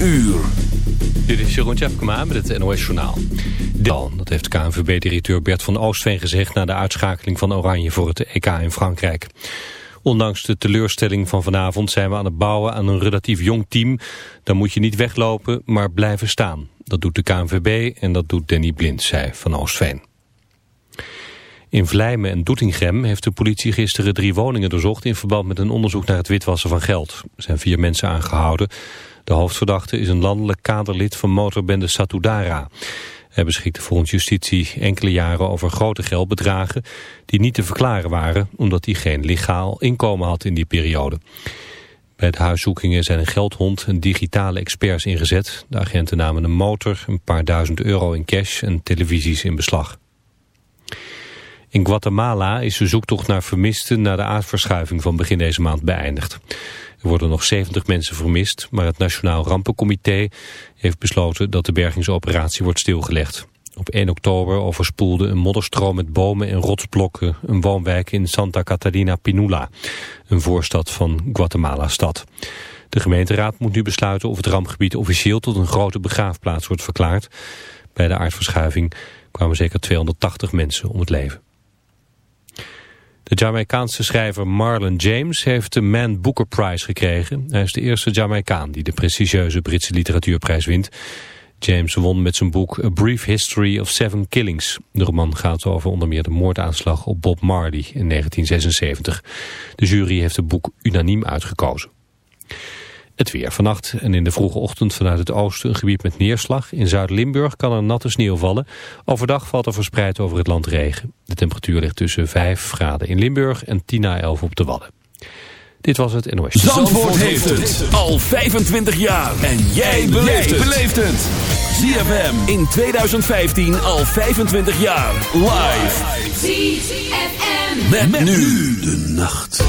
uur. Dit is Jeroen Tjepkema met het NOS Journaal. Dat heeft KNVB-directeur Bert van Oostveen gezegd... na de uitschakeling van Oranje voor het EK in Frankrijk. Ondanks de teleurstelling van vanavond zijn we aan het bouwen aan een relatief jong team. Dan moet je niet weglopen, maar blijven staan. Dat doet de KNVB en dat doet Danny Blind, zei Van Oostveen. In Vlijmen en Doetinchem heeft de politie gisteren drie woningen doorzocht... in verband met een onderzoek naar het witwassen van geld. Er zijn vier mensen aangehouden. De hoofdverdachte is een landelijk kaderlid van motorbende Satudara. Hij beschikte volgens justitie enkele jaren over grote geldbedragen... die niet te verklaren waren omdat hij geen legaal inkomen had in die periode. Bij de huiszoekingen zijn een geldhond en digitale experts ingezet. De agenten namen een motor, een paar duizend euro in cash en televisies in beslag. In Guatemala is de zoektocht naar vermisten na de aardverschuiving van begin deze maand beëindigd. Er worden nog 70 mensen vermist, maar het Nationaal Rampencomité heeft besloten dat de bergingsoperatie wordt stilgelegd. Op 1 oktober overspoelde een modderstroom met bomen en rotsblokken een woonwijk in Santa Catarina Pinula, een voorstad van Guatemala-stad. De gemeenteraad moet nu besluiten of het rampgebied officieel tot een grote begraafplaats wordt verklaard. Bij de aardverschuiving kwamen zeker 280 mensen om het leven. De Jamaicaanse schrijver Marlon James heeft de Man Booker Prize gekregen. Hij is de eerste Jamaicaan die de prestigieuze Britse literatuurprijs wint. James won met zijn boek A Brief History of Seven Killings. De roman gaat over onder meer de moordaanslag op Bob Marley in 1976. De jury heeft het boek unaniem uitgekozen. Het weer vannacht en in de vroege ochtend vanuit het oosten een gebied met neerslag. In Zuid-Limburg kan er natte sneeuw vallen. Overdag valt er verspreid over het land regen. De temperatuur ligt tussen 5 graden in Limburg en 10 à 11 op de Wadden. Dit was het NOS. Zandvoort, Zandvoort heeft het al 25 jaar. En jij beleeft het. ZFM in 2015 al 25 jaar. Live. ZFM. met nu de nacht.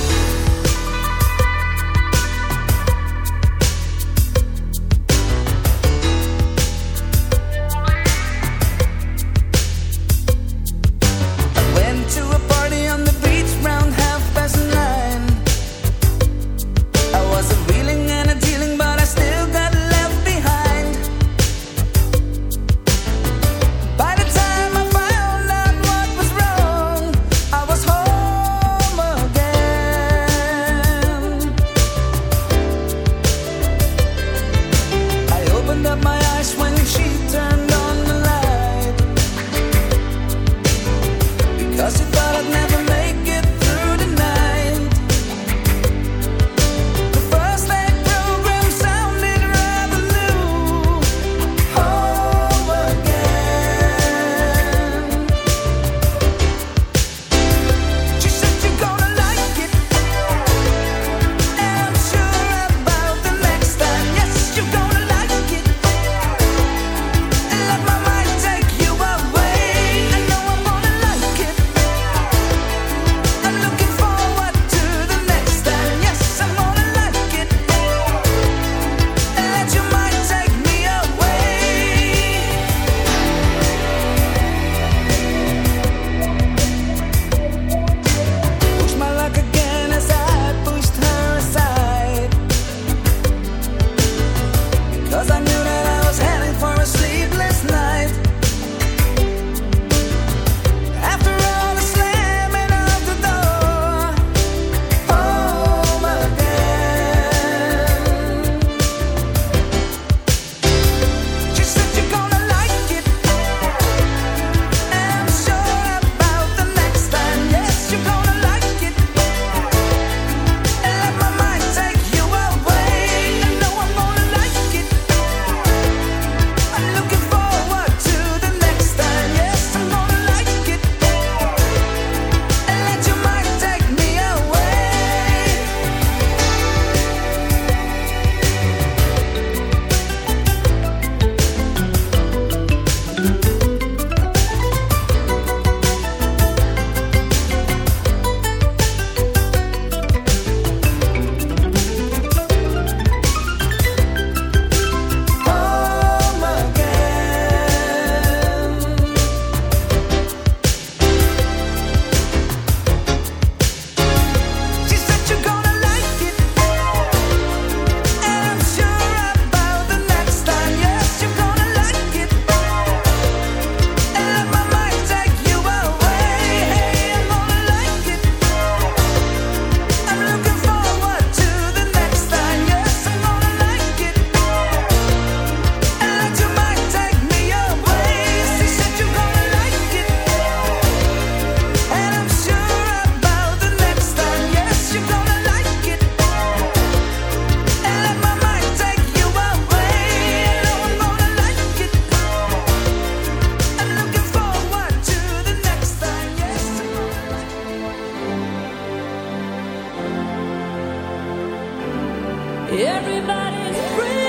Everybody's free.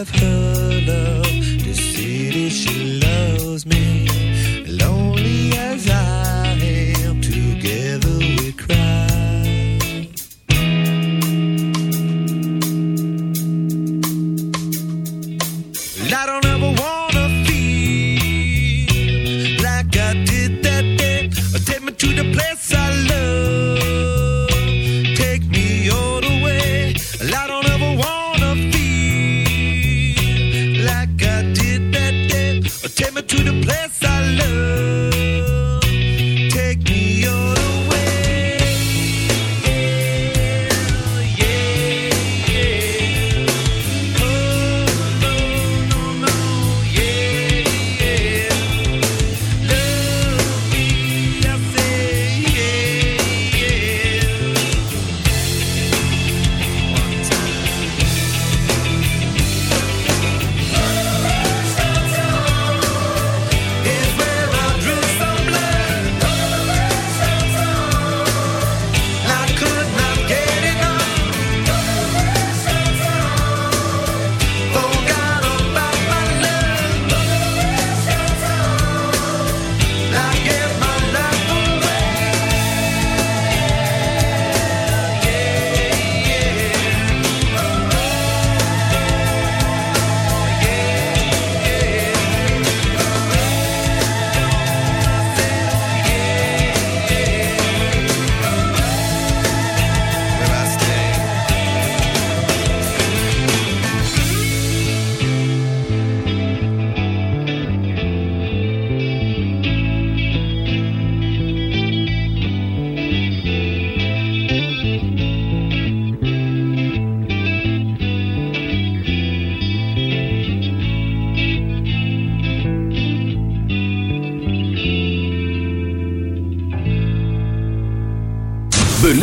I've heard of the city she loves me.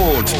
Zandvoort.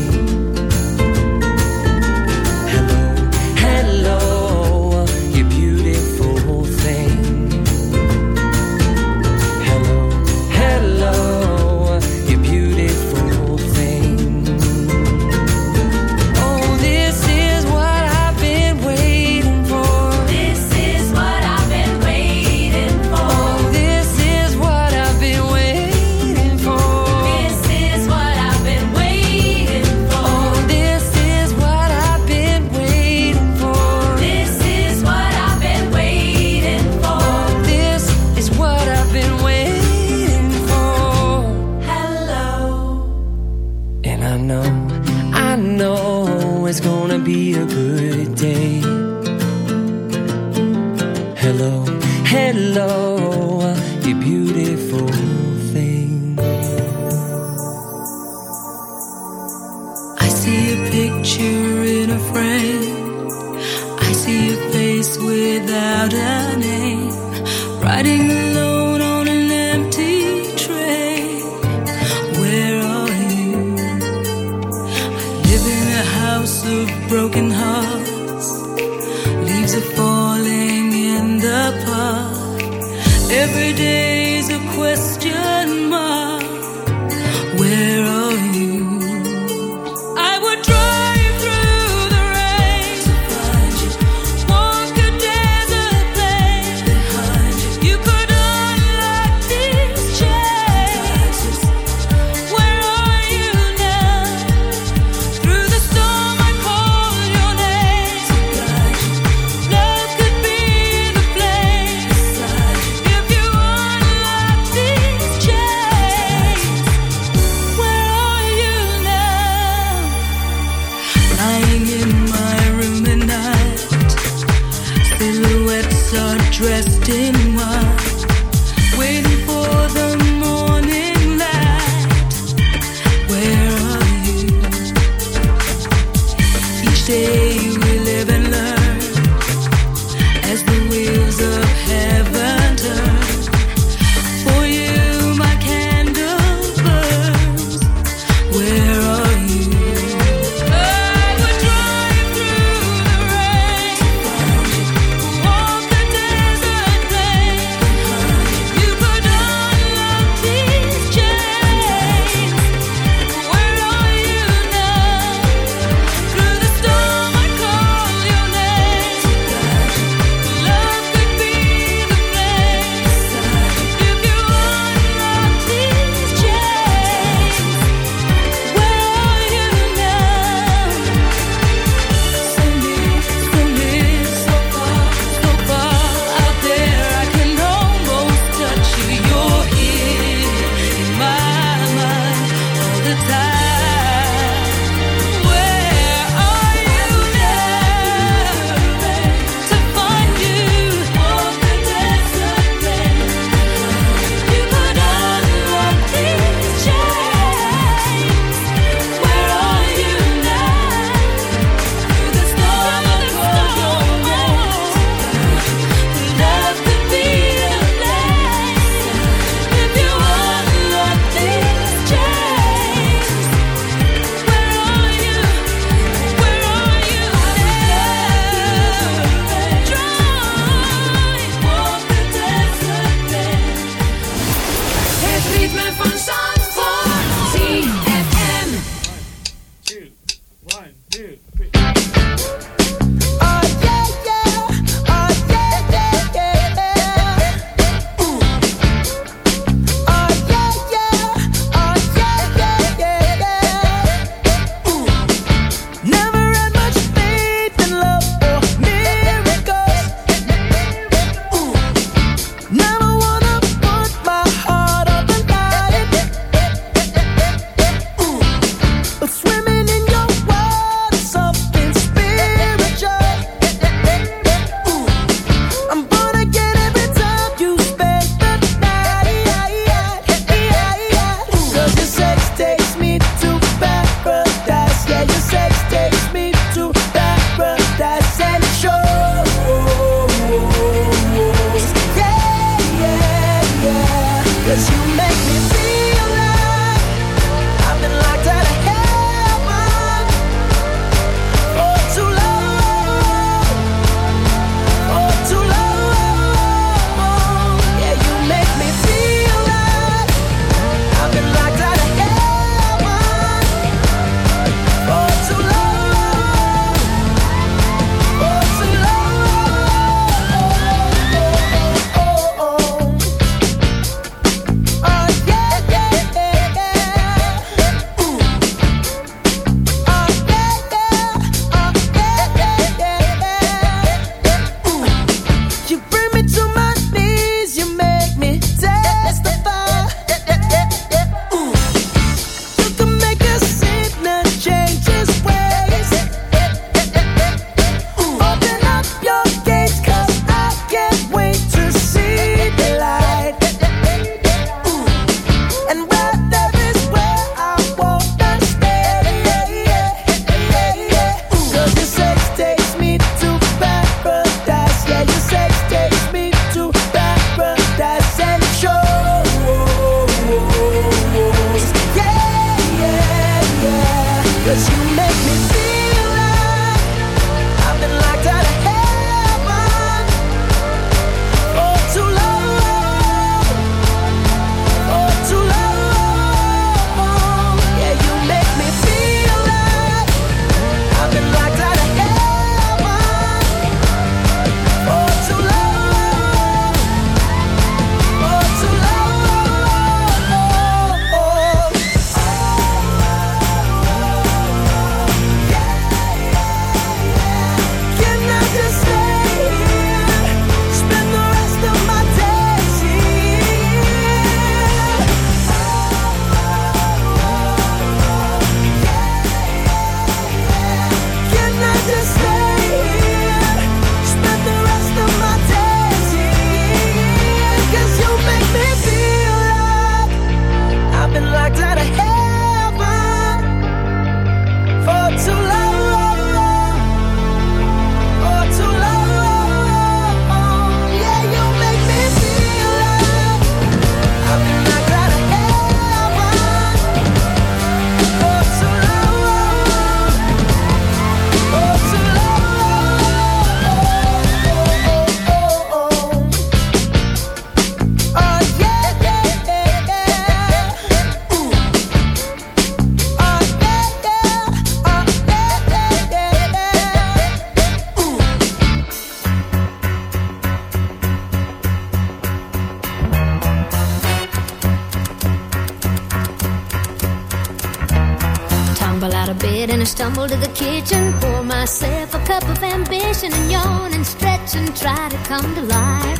come to life.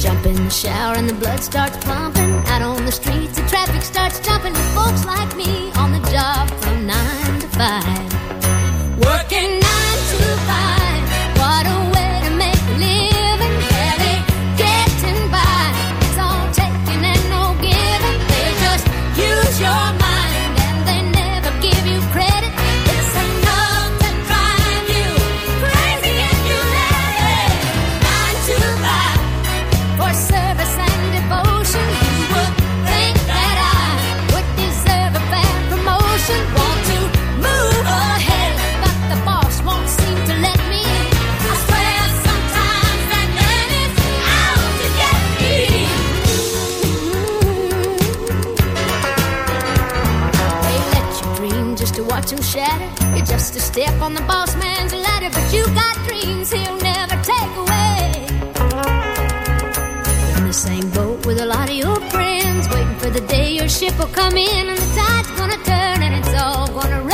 Jump in the shower and the blood starts pumping. a lot of your friends waiting for the day your ship will come in and the tide's gonna turn and it's all gonna rain.